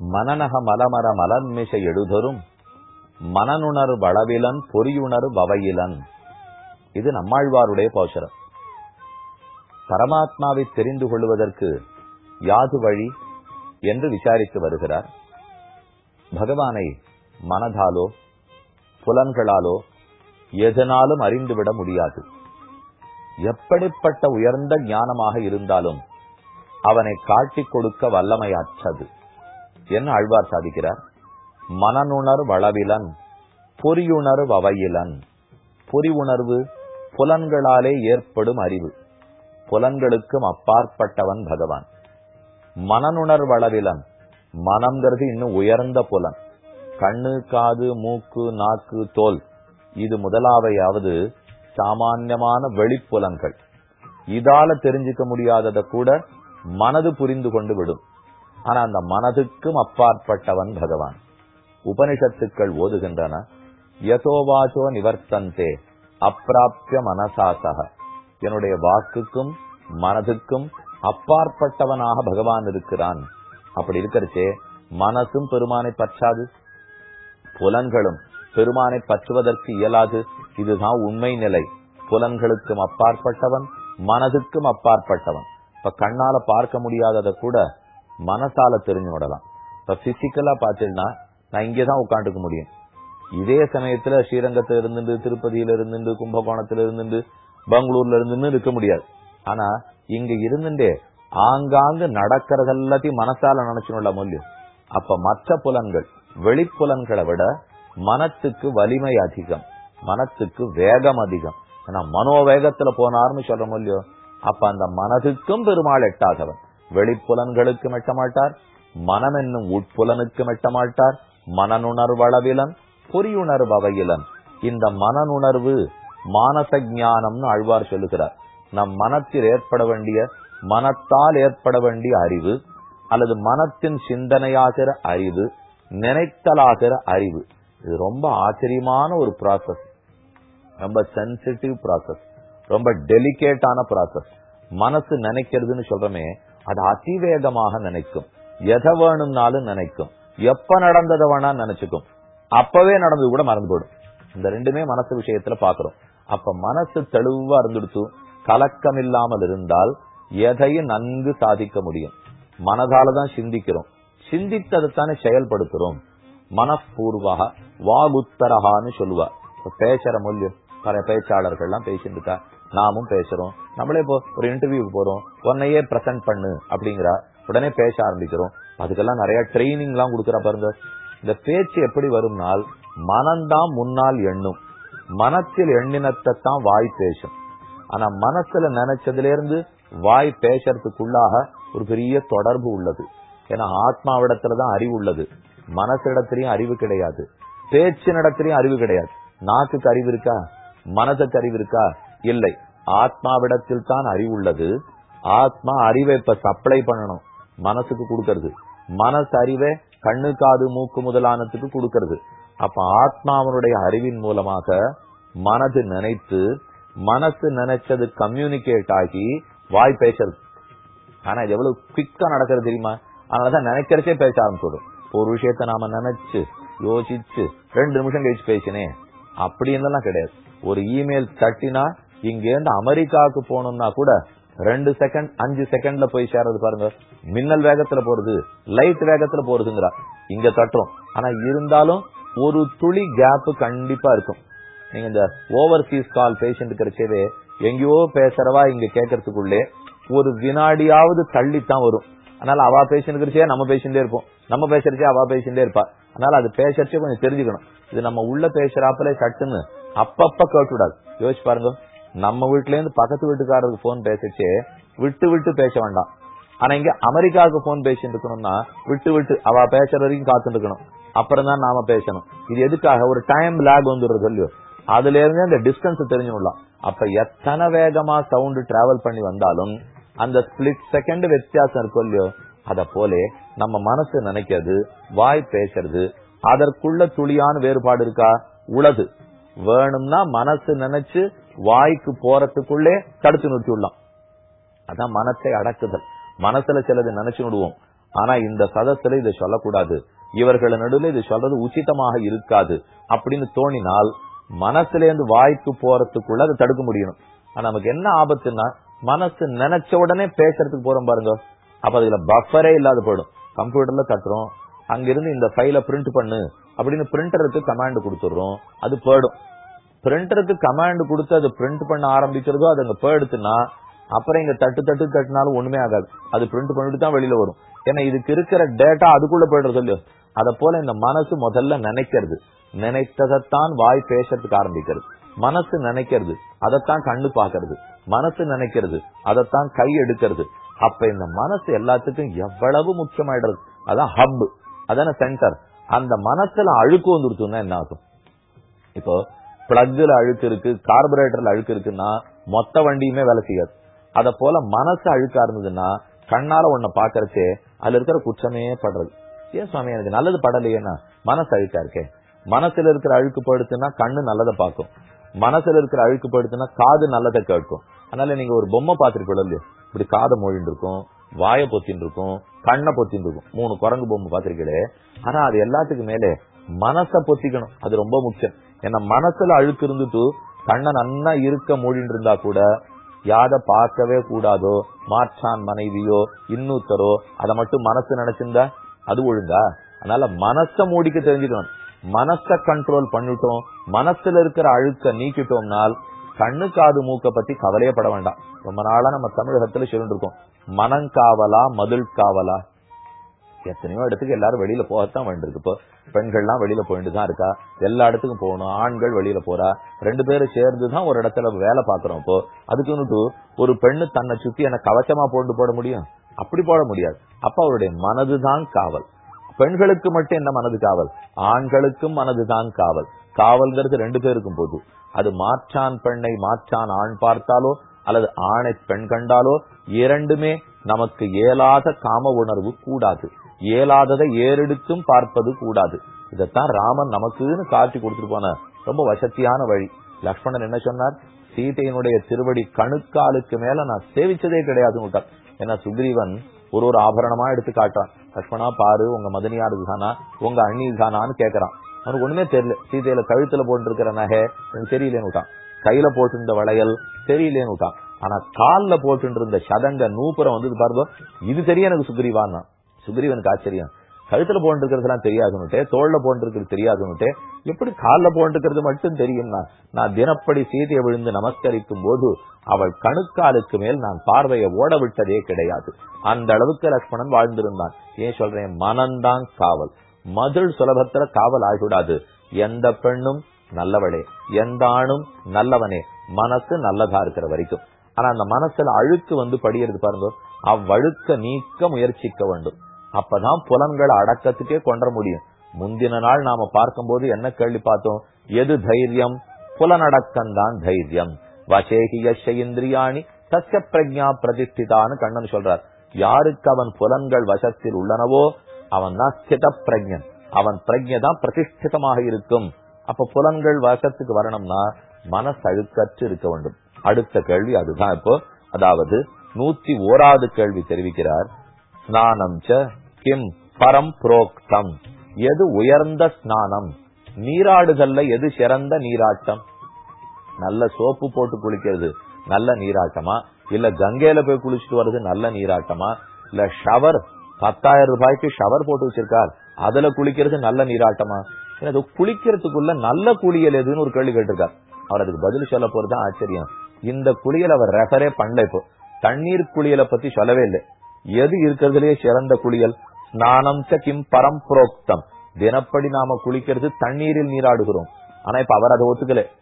மனநக மலமர மலன்மிசை எழுதரும் மனனுணர் வளவிலன் பொறியுணர் பவையிலன். இது நம்மாழ்வாருடைய போஷரம் பரமாத்மாவை தெரிந்து கொள்வதற்கு யாது வழி என்று விசாரித்து வருகிறார். பகவானை மனதாலோ புலன்களாலோ எதனாலும் அறிந்துவிட முடியாது. எப்படிப்பட்ட உயர்ந்த ஞானமாக இருந்தாலும் அவனை காட்டிக் கொடுக்க வல்லமையாற்றது. என்ன ஆழ்வார் சாதிக்கிறார்? மனனுணர் வளவிலன் பொறியுணர் வவையிலன். பொறி உணர்வு புலன்களாலே ஏற்படும் அறிவு. புலன்களுக்கும் அப்பாற்பட்டவன் பகவான். மனனுணர்வளவிலன் மனம்ங்கிறது இன்னும் உயர்ந்த புலன். கண்ணு காது மூக்கு நாக்கு தோல் இது முதலாவையாவது சாமான்யமான வெளிப்புலன்கள். இதால தெரிஞ்சுக்க முடியாததை கூட மனது புரிந்து கொண்டு விடும். ஆனா அந்த மனதுக்கும் அப்பாற்பட்டவன் பகவான். உபனிஷத்துக்கள் ஓதுகின்றன யசோவாசோ நிவர்த்தந்தே அப்பிராப்திய மனசாசக. என்னுடைய வாக்குக்கும் மனதுக்கும் அப்பாற்பட்டவனாக பகவான் இருக்கிறான். அப்படி இருக்கிறச்சே மனசும் பெருமானை பற்றாது புலன்களும் பெருமானை பற்றுவதற்கு இயலாது இதுதான் உண்மை நிலை. புலன்களுக்கும் அப்பாற்பட்டவன் மனதுக்கும் அப்பாற்பட்டவன். இப்ப கண்ணால பார்க்க முடியாததை கூட மனசால தெரிஞ்சு விடலாம் இப்ப பிசிக்கலா பாத்தீங்கன்னா நான் இங்கேதான் உட்காந்துக்க முடியும். இதே சமயத்துல ஸ்ரீரங்கத்துல இருந்துட்டு திருப்பதியில இருந்துட்டு கும்பகோணத்துல இருந்துட்டு பெங்களூர்ல இருந்துன்னு இருக்க முடியாது. ஆனா இங்க இருந்துட்டே ஆங்காங்கு நடக்கிறது எல்லாத்தையும் மனசால நினைச்சுள்ள மூலியம் அப்ப மற்ற புலன்கள் வெளிப்புலன்களை விட மனத்துக்கு வலிமை அதிகம். மனத்துக்கு வேகம் அதிகம். ஆனா மனோவேகத்துல போனார்னு சொல்ற மூலியம் அப்ப அந்த மனதுக்கும் பெருமாள் எட்டாதவன். வெளிப்புலன்களுக்கு மெட்டமாட்டார் மனம் என்னும் உட்புலனுக்கு மெட்டமாட்டார் மனநுணர்வளவிலன் பொறியுணர்வு அவையிலன் இந்த மனநுணர்வு மானச ஞானம்னு அழ்வார் சொல்லுகிறார். நம் மனத்தில் ஏற்பட வேண்டிய மனத்தால் ஏற்பட வேண்டிய அறிவு அல்லது மனத்தின் சிந்தனையாகிற அறிவு நினைத்தலாகிற அறிவு இது ரொம்ப ஆச்சரியமான ஒரு ப்ராசஸ் ரொம்ப சென்சிட்டிவ் ப்ராசஸ் ரொம்ப டெலிகேட்டான ப்ராசஸ் மனசு நினைக்கிறதுன்னு சொல்றமே அது அதிவேகமாக நினைக்கும். எதை வேணும்னாலும் நினைக்கும். எப்ப நடந்ததை வேணா நினைச்சுக்கும். அப்பவே நடந்தது கூட மறந்து போயிடும். இந்த ரெண்டுமே மனசு விஷயத்துல பாக்குறோம். அப்ப மனசு தெளிவா இருந்துடுத்து கலக்கம் இல்லாமல் இருந்தால் எதையும் நன்கு சாதிக்க முடியும். மனதாலதான் சிந்திக்கிறோம். சிந்தித்தது தானே செயல்படுத்துறோம். மனப்பூர்வாக வாகுத்தரகான்னு சொல்லுவா. பேசுற மூலியம் பல பேச்சாளர்கள்லாம் பேசிட்டு இருக்கா. நாமும் பேசுறோம். நம்மளே இப்போ ஒரு இன்டர்வியூக்கு போறோம். உன்னையே பிரசன்ட் பண்ணு அப்படிங்கிறா. உடனே பேச ஆரம்பிக்கிறோம் அதுக்கெல்லாம் நிறைய ட்ரைனிங் எல்லாம் கொடுக்குறா பாருங்க. இந்த பேச்சு எப்படி வரும்னால் மனம்தான் முன்னால் எண்ணும். மனத்தில் எண்ணினத்தை தான் வாய் பேசும். ஆனா மனசுல நினைச்சதுல இருந்து வாய் பேசுறதுக்குள்ளாக ஒரு பெரிய தொடர்பு உள்ளது. ஏன்னா ஆத்மாவிடத்துலதான் அறிவு உள்ளது. மனசிடத்திலையும் அறிவு கிடையாது. பேச்சினிடத்திலையும் அறிவு கிடையாது. நாக்குக்கு அறிவு இருக்கா? மனசுக்கு அறிவு இருக்கா? இல்லை. ஆத்மாவிடத்தில் தான் அறிவு உள்ளது. ஆத்மா அறிவை இப்ப சப்ளை பண்ணணும். மனசுக்கு கொடுக்கறது. மனசு அறிவை கண்ணு காது மூக்கு முதலானத்துக்கு கொடுக்கறது. அப்ப ஆத்மாவனுடைய அறிவின் மூலமாக மனது நினைத்து மனசு நினைச்சது கம்யூனிகேட் ஆகி வாய் பேசுறது. ஆனா இது எவ்வளவு குவிக்கா நடக்கிறது தெரியுமா? அதனாலதான் நினைக்கிறச்சே பேச ஆரம்பிச்சிடும் ஒரு விஷயத்த நாம நினைச்சு யோசிச்சு ரெண்டு நிமிஷம் கழிச்சு பேசினேன் அப்படின்னு கிடையாது. ஒரு இமெயில் தட்டினா இங்கேருந்து அமெரிக்காவுக்கு போகணும்னா கூட ரெண்டு செகண்ட் அஞ்சு செகண்ட்ல போய் சேர்றது பாருங்க. மின்னல் வேகத்துல போறது லைட் வேகத்துல போறதுங்கிறா. இங்க தட்டுறோம். ஆனா இருந்தாலும் ஒரு துளி கேப் கண்டிப்பா இருக்கும். நீங்க இந்த ஓவர்சீஸ் கால் பேஷண்ட் கிடைச்சவே எங்கேயோ பேசுறவா இங்க கேட்கறதுக்குள்ளே ஒரு வினாடியாவது தள்ளித்தான் வரும். அதனால அவ பேஷண்ட் கிடைச்சே நம்ம பேசிட்டே இருப்போம். நம்ம பேசுறச்சே அவ பேசிட்டே இருப்பா. அதனால அது பேசுறச்சே கொஞ்சம் தெரிஞ்சுக்கணும். இது நம்ம உள்ள பேசுறாப்புல சட்டுன்னு அப்பப்ப கேட்டுவிடாது. யோசிச்சு பாருங்க. நம்ம வீட்டுல இருந்து பக்கத்து வீட்டுக்காரருக்கு போன் பேசிச்சு விட்டு விட்டு பேச வேண்டாம். ஆனா இங்க அமெரிக்காவுக்கு போன் பேசிட்டு இருக்கணும்னா விட்டு விட்டு அவ பேசுற வரைக்கும் காத்துட்டு இருக்கணும் அப்புறம் தான் நாம பேசணும். இது எதுக்காக? ஒரு டைம் லேக் வந்துடுறது இல்லையோ அதுல இருந்து அந்த டிஸ்டன்ஸ் தெரிஞ்சுடலாம் அப்ப எத்தனை வேகமா சவுண்ட் டிராவல் பண்ணி வந்தாலும் அந்த ஸ்பிளிட் செகண்ட் வித்தியாசம் இருக்கும் இல்லையோ அத போல நம்ம மனசு நினைக்கிறது வாய் பேசுறது அதற்குள்ள துளியான வேறுபாடு இருக்கா? உளது. வேணும்னா மனசு நினைச்சு வாய்க்கு போறதுக்குள்ளே தடுத்து நிறுத்தி விடலாம் அதான் மனசை அடக்குதல். மனசுல சிலது நினைச்சு விடுவோம் ஆனா இந்த சதத்துல இதை சொல்லக்கூடாது. இவர்கள நடுவில் இது சொல்றது உச்சிதமாக இருக்காது அப்படின்னு தோணினால் மனசுல இருந்து வாய்க்கு போறதுக்குள்ள அதை தடுக்க முடியணும். ஆனா நமக்கு என்ன ஆபத்துன்னா மனசு நினைச்ச உடனே பேசுறதுக்கு போறோம் பாருங்க. அப்ப அதுல பஃபரே இல்லாத போயிடும். கம்ப்யூட்டர்ல தட்டுறோம் அங்கிருந்து இந்த ஃபைல பிரிண்ட் பண்ணு அப்படின்னு பிரிண்டருக்கு கமாண்ட் கொடுத்துடுறோம். அது போயிடும். பிரிண்டருக்கு கமாண்ட் கொடுத்து அது பிரிண்ட் பண்ண ஆரம்பிக்கிறதோ அது அங்க போயிடுச்சுன்னா அப்புறம் இங்க தட்டு தட்டு தட்டினாலும் ஒண்ணுமே ஆகாது. அது பிரிண்ட் பண்ணிட்டு தான் வெளியில வரும். ஏன்னா இதுக்கு இருக்கிற டேட்டா அதுக்குள்ள போயிடுறது இல்லையோ? அதை போல இந்த மனசு முதல்ல நினைக்கிறது. நினைத்ததைத்தான் வாய் பேசுறதுக்கு ஆரம்பிக்கிறது. மனசு நினைக்கிறது. அதைத்தான் கண்ணு பாக்குறது மனசு நினைக்கிறது. அதைத்தான் கை எடுக்கிறது. அப்ப இந்த மனசு எல்லாத்துக்கும் எவ்வளவு முக்கியமாயிடுறது? அதான் ஹப் அதான சென்டர் அந்த மனசுல அழுக்கு வந்துருச்சுன்னா என்ன ஆகும்? இப்போ பிளக்ல அழுக்கு இருக்கு கார்பரேட்டர்ல அழுக்கு இருக்குன்னா மொத்த வண்டியுமே வேலை செய்யாது. அத போல மனசு அழுக்கா இருந்ததுன்னா கண்ணால உன்னை பாக்குறச்சே அதுல இருக்கிற குற்றமே படுறது. ஏன் சுவாமி எனக்கு நல்லது படலையேன்னா மனசு அழுக்கா இருக்கே. மனசுல இருக்கிற அழுக்கு படுத்துனா கண்ணு நல்லதை பார்க்கும். மனசுல இருக்கிற அழுக்கு படுத்துனா காது நல்லதை கேட்கும். அதனால நீங்க ஒரு பொம்மை பாத்துருக்கோம் இல்லையோ? இப்படி காதை மொழின்னு இருக்கும் வாய பொத்தின்னு இருக்கும் கண்ணை பொத்தின்னு இருக்கும் மூணு குரங்கு பொம்மை பார்த்திருக்கீங்களே? ஆனா அது எல்லாத்துக்கும் மேலே மனச பொத்திக்கணும். அது ரொம்ப முக்கியம். ஏன்னா மனசுல அழுக்கு இருந்துட்டு கண்ணை நன்னா இருக்க மூடின்னு இருந்தா கூட யாத பார்க்கவே கூடாதோ மாற்றான் மனைவியோ இன்னொருத்தரோ அதை மட்டும் மனசு நினைச்சிருந்தா அது ஒழுங்கா? அதனால மனச மூடிக்க தெரிஞ்சுக்கணும். மனச கண்ட்ரோல் பண்ணிட்டோம் மனசுல இருக்கிற அழுக்க நீக்கிட்டோம்னால் கண்ணு காது மூக்க பத்தி கவலையே பட வேண்டாம். ரொம்ப நாளா நம்ம தமிழகத்துல சொல்லிட்டு இருக்கோம். மனங்காவலா மதுள் காவலா எத்தனையோ இடத்துக்கு எல்லாரும் வெளியில போகத்தான் வேண்டியிருக்கு. இப்போ பெண்கள்லாம் வெளியில போயிட்டு தான் இருக்கா? எல்லா இடத்துக்கும் போகணும். ஆண்கள் வெளியில போறா? ரெண்டு பேரும் சேர்ந்து தான் ஒரு இடத்துல வேலை பாக்குறோம் இப்போ. அதுக்குன்னுட்டு ஒரு பெண்ணு தன்னை சுத்தி என்ன கவச்சமா போட்டு போட முடியும்? அப்படி போட முடியாது. அப்ப அவருடைய மனதுதான் காவல். பெண்களுக்கு மட்டும் என்ன மனது காவல்? ஆண்களுக்கும் மனதுதான் காவல். காவல்ங்கிறது ரெண்டு பேருக்கும் போது. அது மாற்றான் பெண்ணை மாற்றான் ஆண் பார்த்தாலோ அல்லது ஆணை பெண் கண்டாலோ இரண்டுமே நமக்கு இயலாத காம உணர்வு கூடாது. இயலாததை ஏறெடுத்தும் பார்ப்பது கூடாது. இதைத்தான் ராமன் நமக்குன்னு காட்சி கொடுத்துட்டு போன ரொம்ப வசத்தியான வழி. லக்ஷ்மணன் என்ன சொன்னார்? சீதையினுடைய திருவடி கணுக்காலுக்கு மேல நான் சேவிச்சதே கிடையாது ஏன்னா சுக்ரீவன் ஒரு ஒரு ஆபரணமா எடுத்து காட்டான் லக்ஷ்மணா பாரு உங்க மதனியார் இதுதானா உங்க அண்ணி இதுதானான்னு கேக்குறான். அவனுக்கு ஒண்ணுமே தெரியல. சீதையில கழுத்துல போட்டுருக்கிற நகை எனக்கு தெரியலேன்னு விட்டான். கையில போட்டிருந்த வளையல் தெரியலேன்னு விட்டான். ஆனா கால்ல போட்டு இருந்த சதங்க நூப்புறம் வந்து பாருதோ இது தெரிய எனக்கு சுக்ரீவான்னா. சுக்ரீவனுக்கு ஆச்சரியம். கழுத்துல போன்றிருக்கிறதுலாம் தெரியாதுன்னுட்டே தோல்ல போன்றிருக்கிறது இருக்கிறது தெரியாதுன்னுட்டே எப்படி கால்ல போன்றிருக்கிறது மட்டும் தெரியும்னா நான் தினப்படி சீதையை விழுந்து நமஸ்கரிக்கும் போது அவள் கணுக்காலுக்கு மேல் நான் பார்வையை ஓட விட்டதே கிடையாது. அந்த அளவுக்கு லக்ஷ்மணன் வாழ்ந்திருந்தான். ஏன் சொல்றேன்? மனம்தான் காவல். மதுள் சுலபத்துல காவல் ஆகிவிடாது. எந்த பெண்ணும் நல்லவளே. எந்த ஆணும் நல்லவனே. மனசு நல்லதா இருக்கிற வரைக்கும். ஆனா அந்த மனசுல அழுக்கு வந்து படியறது பாருங்க. அவ்வழுக்க நீக்க முயற்சிக்க வேண்டும். அப்பதான் புலன்களை அடக்கத்துக்கே கொண்ட முடியும். முந்தின நாள் நாம பார்க்கும்போது என்ன கேள்வி பார்த்தோம்? எது தைரியம்? புலனடக்கம் தான் தைரியம். வசேகிய யஷ இந்திரியாணி தஸ்ய பிரஜா பிரதிஷ்டிதான்னு கண்ணன் சொல்றார். யாருக்கு அவன் புலன்கள் வசத்தில் உள்ளனவோ அவன் தான் ஸ்தித பிரஜன் அவன் பிரஜை தான் பிரதிஷ்டிதமாக இருக்கும். அப்ப புலன்கள் வசத்துக்கு வரணும்னா மனசழுக்கற்று இருக்க வேண்டும். அடுத்த கேள்வி அதுதான் இப்போ. அதாவது நூத்தி ஓராவது கேள்வி தெரிவிக்கிறார். ஸ்நானம் கிம் பரம் புரோக்தம். எது உயர்ந்த ஸ்நானம்? நீராடுதல்ல எது சிறந்த நீராட்டம்? நல்ல சோப்பு போட்டு குளிக்கிறது நல்ல நீராட்டமா? இல்ல கங்கையில போய் குளிச்சுட்டு வர்றது நல்ல நீராட்டமா? இல்ல ஷவர் பத்தாயிரம் ரூபாய்க்கு ஷவர் போட்டு வச்சிருக்கார் அதுல குளிக்கிறது நல்ல நீராட்டமா? அது குளிக்கிறதுக்குள்ள நல்ல குளியல் எதுன்னு ஒரு கேள்வி கேட்டிருக்கார். அவர் அதுக்கு பதில் சொல்ல போறதுதான் ஆச்சரியம். இந்த குளியல் அவர் ரெஃபரே பண்ணல இப்போ. தண்ணீர் குளியலை பத்தி சொல்லவே இல்லை. எது இருக்கிறதுலயே சிறந்த குளியல்? ஸ்நானம் ச கிம் புரோக்தம். தினப்படி நாம குளிக்கிறது தண்ணீரில் நீராடுகிறோம். ஆனா இப்ப அவர் அதை ஒத்துக்கல.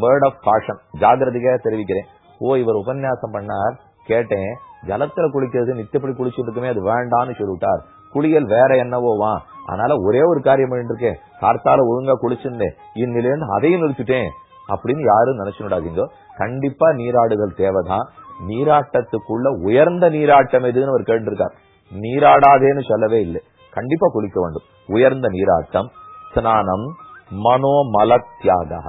வேர்ட் ஆஃப் காஷன் ஜாகிரதையாக தெரிவிக்கிறேன். ஓ இவர் உபன்யாசம் பண்ணார். கேட்டேன். ஜலத்துல குளிக்கிறது நித்தப்படி குளிச்சுட்டு இருக்குமே அது வேண்டான்னு சொல்லிவிட்டார். குளியல் வேற என்னவோவா? அதனால ஒரே ஒரு காரியம் இருக்கேன் கார்த்தால ஒழுங்கா குளிச்சிருந்தேன். இந்நிலேருந்து அதையும் நிறுத்திட்டேன். அப்படின்னு யாரும் நினைச்சுடாதீங்க. கண்டிப்பா நீராடுதல் தேவைதான். நீராட்டத்துக்குள்ள உயர்ந்த நீராட்டம் எதுன்னு அவர் கேட்டிருக்கார். நீராடாதேன்னு சொல்லவே இல்லை. கண்டிப்பா குளிக்க வேண்டும். உயர்ந்த நீராட்டம் ஸ்நானம் மனோமல தியாக.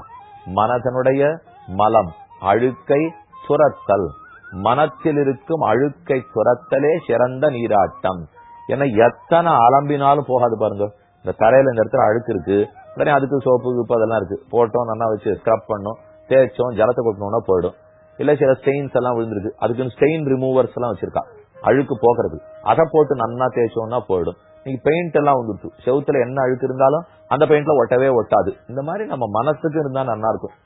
மனதனுடைய மலம் அழுக்கை துரத்தல். மனத்தில் இருக்கும் அழுக்கை துரத்தலே சிறந்த நீராட்டம். ஏன்னா எத்தனை அலம்பினாலும் போகாது பாருங்க. இந்த தரையில இந்த இடத்துல அழுக்கு இருக்கு. உடனே அதுக்கு சோப்பு கிப்பு அதெல்லாம் இருக்கு. போட்டோம் நல்லா வச்சு ஸ்க்ரப் பண்ணோம் தேய்ச்சோம் ஜலத்தை கொட்டணும்னா போயிடும். இல்ல சில ஸ்டெயின்ஸ் எல்லாம் விழுந்திருக்கு. அதுக்குன்னு ஸ்டெயின் ரிமூவர்ஸ் எல்லாம் வச்சிருக்கா. அழுக்கு போகிறது. அதை போட்டு நன்னா தேய்ச்சோம்னா போயிடும். நீங்க பெயிண்ட் எல்லாம் வந்துருச்சு. செவுத்துல என்ன அழுக்கு இருந்தாலும் அந்த பெயிண்ட்ல ஒட்டவே ஒட்டாது. இந்த மாதிரி நம்ம மனசுக்கு இருந்தா நல்லா இருக்கும்.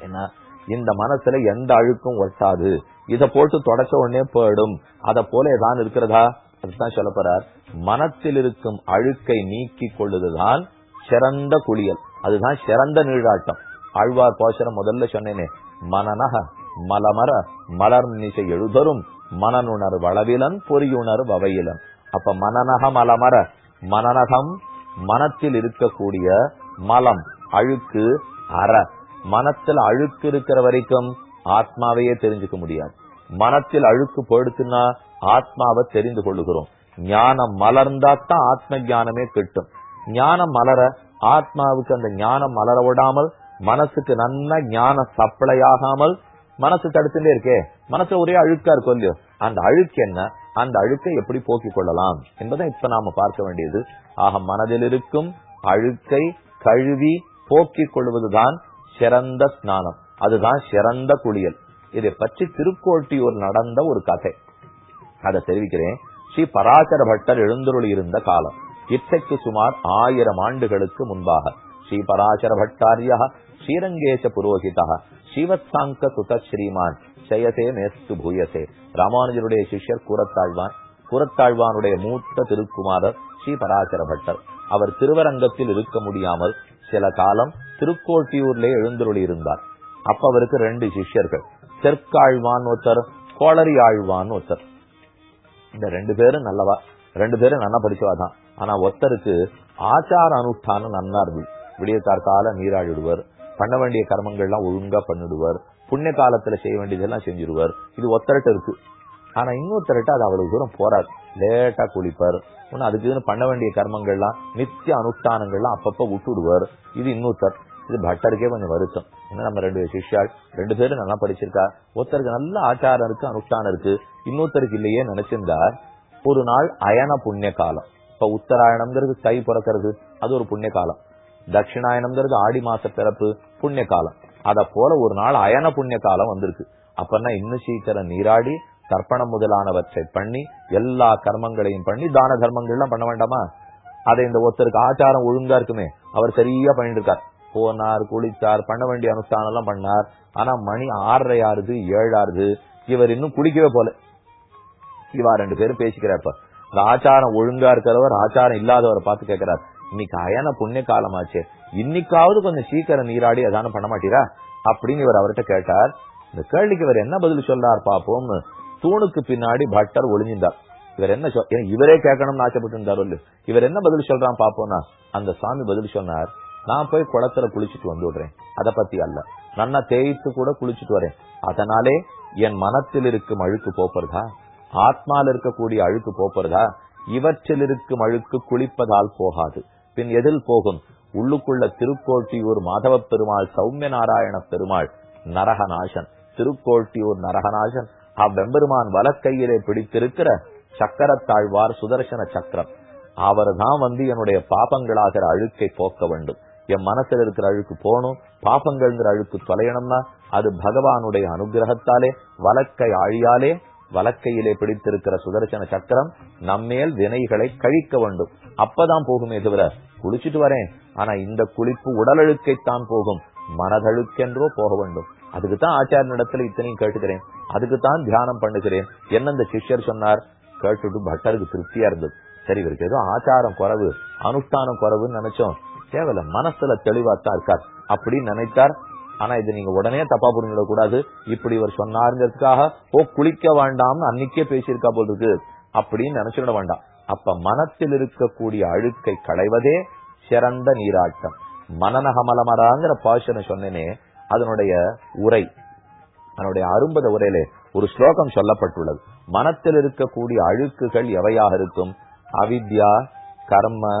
ஏன்னா இந்த மனசுல எந்த அழுக்கும் ஒட்டாது. இத போட்டு தொடச்ச உடனே போயிடும். அத போல ஏதான் இருக்கிறதா? அதுதான் சொல்ல போறார். மனத்தில் இருக்கும் அழுக்கை நீக்கி கொள்ளுதுதான் சிறந்த குளியல். அதுதான் சிறந்த நீழாட்டம் ஆழ்வார் போஷரம் முதல்ல சொன்னேனே மனநக மலமர மலர் நிசை எழுதரும் மனனுணர் வளவிலன் பொறியுணர் வவையிலன். அப்ப மனநக மலமர மனநகம் மனத்தில் இருக்கக்கூடிய மலம் அழுக்கு அற. மனத்தில் அழுக்கு இருக்கிற வரைக்கும் ஆத்மாவையே தெரிஞ்சுக்க முடியாது. மனத்தில் அழுக்கு போயிடுச்சுன்னா ஆத்மாவை தெரிந்து கொள்ளுகிறோம். ஞானம் மலர்ந்தாத்தான் ஆத்ம ஞானமே கிட்டும். ஞானம் மலர ஆத்மாவுக்கு அந்த ஞானம் மலர விடாமல் மனசுக்கு நல்ல ஞான சப்ளை ஆகாமல் மனசு தடுத்துட்டே இருக்கே. மனசு ஒரே அழுக்கா இருக்கும் இல்லையோ? அந்த அழுக்கு என்ன? அந்த அழுக்கை எப்படி போக்கிக் கொள்ளலாம்? என்பதை இப்ப நாம பார்க்க வேண்டியது. ஆக மனதில் இருக்கும் அழுக்கை கழுவி போக்கிக் கொள்வதுதான் சிறந்த ஸ்நானம். அதுதான் சிறந்த குளியல். இதை பற்றி திருக்கோட்டியூர் நடந்த ஒரு கதை. அதை தெரிவிக்கிறேன். ஸ்ரீ பராசர பட்டர் எழுந்தருளி இருந்த காலம். இத்தைக்கு சுமார் ஆயிரம் ஆண்டுகளுக்கு முன்பாக. ஸ்ரீ பராசர பட்டாரியா ஸ்ரீரங்கேச புரோஹிதா ஸ்ரீவத்சாங்க சுத ஸ்ரீமான் செயசே மேஸ்து பூயசே ராமானுஜருடைய சிஷ்யர் கூரத்தாழ்வான் கூரத்தாழ்வானுடைய மூத்த திருக்குமாரர் ஸ்ரீ பராசர பட்டர் அவர் திருவரங்கத்தில் இருக்க முடியாமல் சில காலம் திருக்கோட்டியூர்லே எழுந்தருளி இருந்தார் அப்ப அவருக்கு ரெண்டு சிஷ்யர்கள் தெற்காழ்வான் ஒருத்தர் கோளரி ஆழ்வான் ஒருத்தர். இந்த ரெண்டு பேரும் நல்லவா? ரெண்டு பேரும் நல்லா படிச்சவா தான். ஆனா ஒருத்தருக்கு ஆச்சார அனுஷ்டானம் நன்னா விடிய நீராடி நீராடிடுவர். பண்ண வேண்டிய கர்மங்கள்லாம் ஒழுங்கா பண்ணிடுவர். புண்ணிய காலத்துல செய்ய வேண்டியதெல்லாம் செஞ்சிருவர். இது ஒத்தரட்ட இருக்கு. ஆனா இன்னொருத்தரட்ட அது அவ்வளவு தூரம் போறாரு லேட்டா குளிப்பார். ஒன்னு அதுக்குன்னு பண்ண வேண்டிய கர்மங்கள்லாம் நித்திய அனுஷ்டானங்கள்லாம் அப்பப்ப விட்டுடுவார். இது இன்னொருத்தர் இது பட்டருக்கே கொஞ்சம் வருத்தம். இன்னும் நம்ம ரெண்டு சிஷ்யாள் ரெண்டு பேரும் நல்லா படிச்சிருக்கா. ஒருத்தருக்கு நல்ல ஆச்சாரம் இருக்கு அனுஷ்டானம் இருக்கு. இன்னொருத்தருக்கு இல்லையே நினைச்சிருந்தா ஒரு நாள் அயன புண்ணிய காலம். இப்ப உத்தராயணம்ங்கிறது தை பிறக்கிறது. அது ஒரு புண்ணிய காலம். தட்சிணாயனம்ங்கிறது ஆடி மாச பிறப்பு புண்ணிய காலம் அத போல ஒரு நாள் அயன புண்ணிய காலம் வந்திருக்கு. அப்பன்னா இன்னும் சீக்கிரம் நீராடி தர்ப்பணம் முதலானவற்றை பண்ணி எல்லா கர்மங்களையும் பண்ணி தான தர்மங்கள்லாம் பண்ண வேண்டாமா? அதை இந்த ஒருத்தருக்கு ஆச்சாரம் ஒழுங்கா இருக்குமே. அவர் சரியா பண்ணிட்டு இருக்கார் போனார் குளித்தார் பண்ண வேண்டிய அனுஷ்டானம் எல்லாம் பண்ணார். ஆனா மணி ஆறரை ஆறுது ஏழாறுது இவர் இன்னும் குளிக்கவே போல. இவா ரெண்டு பேரும் பேசிக்கிறார் இந்த ஆச்சாரம் ஒழுங்கா இருக்கிறவர் ஆச்சாரம் இல்லாதவரை பார்த்து கேட்கிறார். இன்னைக்கு அயன புண்ணிய காலமாச்சே. இன்னைக்காவது கொஞ்சம் சீக்கிரம் நீராடி அதான பண்ண மாட்டீரா? அப்படின்னு இவர் அவர்கிட்ட கேட்டார். இந்த கேள்விக்கு இவர் என்ன பதில் சொல்லார் பாப்போம் தூணுக்கு பின்னாடி பட்டர் ஒளிஞ்சிருந்தார் இவர் என்ன இவரே கேட்கணும்னு ஆசைப்பட்டு இருந்தார் இவர் என்ன பதில் சொல்றான் பாப்போம்னா அந்த சாமி பதில் சொன்னார் நான் போய் குளத்துல குளிச்சுட்டு வந்து விடுறேன். அதை பத்தி அல்ல. நன்னா தேய்த்து கூட குளிச்சுட்டு வரேன். அதனாலே என் மனத்தில் இருக்கும் அழுக்கு போப்பறதா ஆத்மால இருக்கக்கூடிய அழுக்கு போப்பறதா இவற்றில் இருக்கும் அழுக்கு குளிப்பதால் போகாது. பின் எதில் போகும்? உள்ளுக்குள்ள திருக்கோட்டியூர் மாதவ பெருமாள் சௌமிய நாராயண பெருமாள் நரகநாசன். திருக்கோட்டியூர் நரகநாசன் அவ்வெம்பெருமான் வலக்கையிலே பிடித்திருக்கிற சக்கரத்தாழ்வார் சுதர்சன சக்கரம். அவர் தான் வந்து என்னுடைய பாபங்களாகிற அழுக்கை போக்க வேண்டும். என் மனசுல இருக்கிற அழுக்கு போகணும். பாபங்கள்ங்கிற அழுக்கு தொலையணும்னா அது பகவானுடைய அனுகிரகத்தாலே வலக்கை ஆழியாலே வலக்கையிலே பிடித்திருக்கிற சுதர்சன சக்கரம் நம்மேல் வினைகளை கழிக்க வேண்டும். அப்பதான் போகுமே தவிர குளிச்சுட்டு வரேன். ஆனா இந்த குளிப்பு உடல் அழுக்கைத்தான் போகும். மனதழுக்கென்றோ போக வேண்டும். அதுக்கு தான் ஆச்சாரியனிடத்துல இத்தனையும் கேட்டுக்கிறேன். அதுக்கு தான் தியானம் பண்ணுகிறேன். என்ன இந்த சிஷ்யர் சொன்னார்? கேட்டுட்டு பட்டருக்கு திருப்தியா இருந்தது. சரி இவருக்கு ஏதோ ஆச்சாரம் குறைவு அனுஷ்டானம் குறவுன்னு நினைச்சோம். தேவையில்ல மனசுல தெளிவாத்தான் இருக்கார். அப்படின்னு நினைத்தார். ஆனா இது நீங்க உடனே தப்பா புரிஞ்சிட கூடாது இப்படி இவர் சொன்னாருங்கிறதுக்காக ஓ குளிக்க வேண்டாம்னு அன்னைக்கே பேசியிருக்கா போல் இருக்கு அப்படின்னு நினைச்சுட வேண்டாம். அப்ப மனத்தில் இருக்கக்கூடிய அழுக்கை களைவதே சிறந்த நீராட்டம். மனநகமலமராங்கிற பாஷனை சொன்னேனே அதனுடைய உரை அதனுடைய அரும்பத உரையிலே ஒரு ஸ்லோகம் சொல்லப்பட்டுள்ளது. மனத்தில் இருக்கக்கூடிய அழுக்குகள் எவையாக இருக்கும்? அவித்யா கர்ம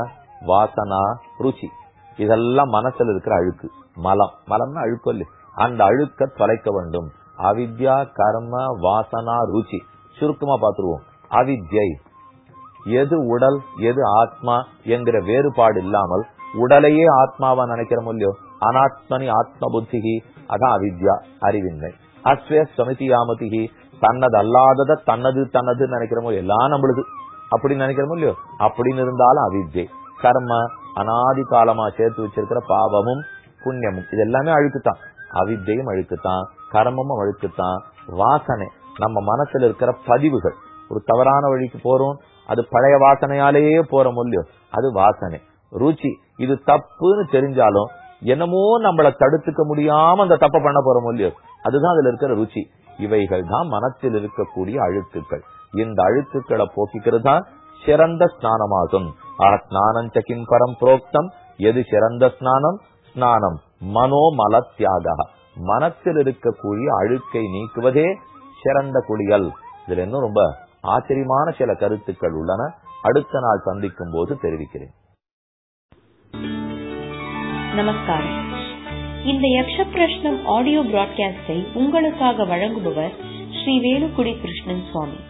வாசனா ருச்சி. இதெல்லாம் மனசுல இருக்கிற அழுக்கு. மலம். மலம்னா அழுக்கு இல்லை அந்த அழுக்க தொலைக்க வேண்டும். அவித்யா கர்ம வாசனா ருச்சி. சுருக்கமா பாத்துருவோம் அவித்யை. எது உடல் எது ஆத்மா என்கிற வேறுபாடு இல்லாமல் உடலையே ஆத்மாவா நினைக்கிறோம் இல்லையோ? அனாத்மனி ஆத்ம புத்திகி அதான் அவித்யா அறிவின்மை. அஸ்வே சமிதி யாமதிகி தன்னது அல்லாதத தன்னது தன்னது நினைக்கிறோமோ? எல்லாம் நம்மளுது அப்படின்னு நினைக்கிறோமோ இல்லையோ? அப்படின்னு இருந்தாலும் அவித்யை. கர்ம அனாதி காலமா சேர்த்து வச்சிருக்கிற பாவமும் புண்ணியமும் இது எல்லாமே அழுக்குத்தான். அவித்தையும் அழுக்குத்தான் கர்மமும் அழுக்குத்தான். வாசனை நம்ம மனசுல இருக்கிற பதிவுகள். ஒரு தவறான வழிக்கு போறோம் அது பழைய வாசனையாலேயே போற இல்லையோ அது வாசனை. ருச்சி இது தப்புன்னு தெரிஞ்சாலும் என்னமோ நம்மளை தடுத்துக்க முடியாம அந்த தப்ப பண்ண போற இல்லையோ அதுதான் அதுல இருக்கிற ருச்சி. இவைகள் தான் மனத்தில் இருக்கக்கூடிய அழுத்துக்கள் இந்த அழுத்துக்களை போக்கிக்கிறது தான் சிறந்த ஸ்நானமாகும். ஆ ஸ்நானம் பரம் புரோக்தம்? எது சிறந்த ஸ்நானம்? ஸ்நானம் மனோமல தியாக மனத்தில் இருக்கக்கூடிய அழுக்கை நீக்குவதே சிறந்த குளியல். இதுல இன்னும் ரொம்ப ஆச்சரியமான சில கருத்துக்கள் உள்ளன. அடுத்த நாள் சந்திக்கும் போது தெரிவிக்கிறேன். நமஸ்காரம். இந்த யக்ஷ பிரஷ்னம் ஆடியோ பிராட்காஸ்டை உங்களுக்காக வழங்குபவர் ஸ்ரீ வேலுக்குடி கிருஷ்ணன் சுவாமி.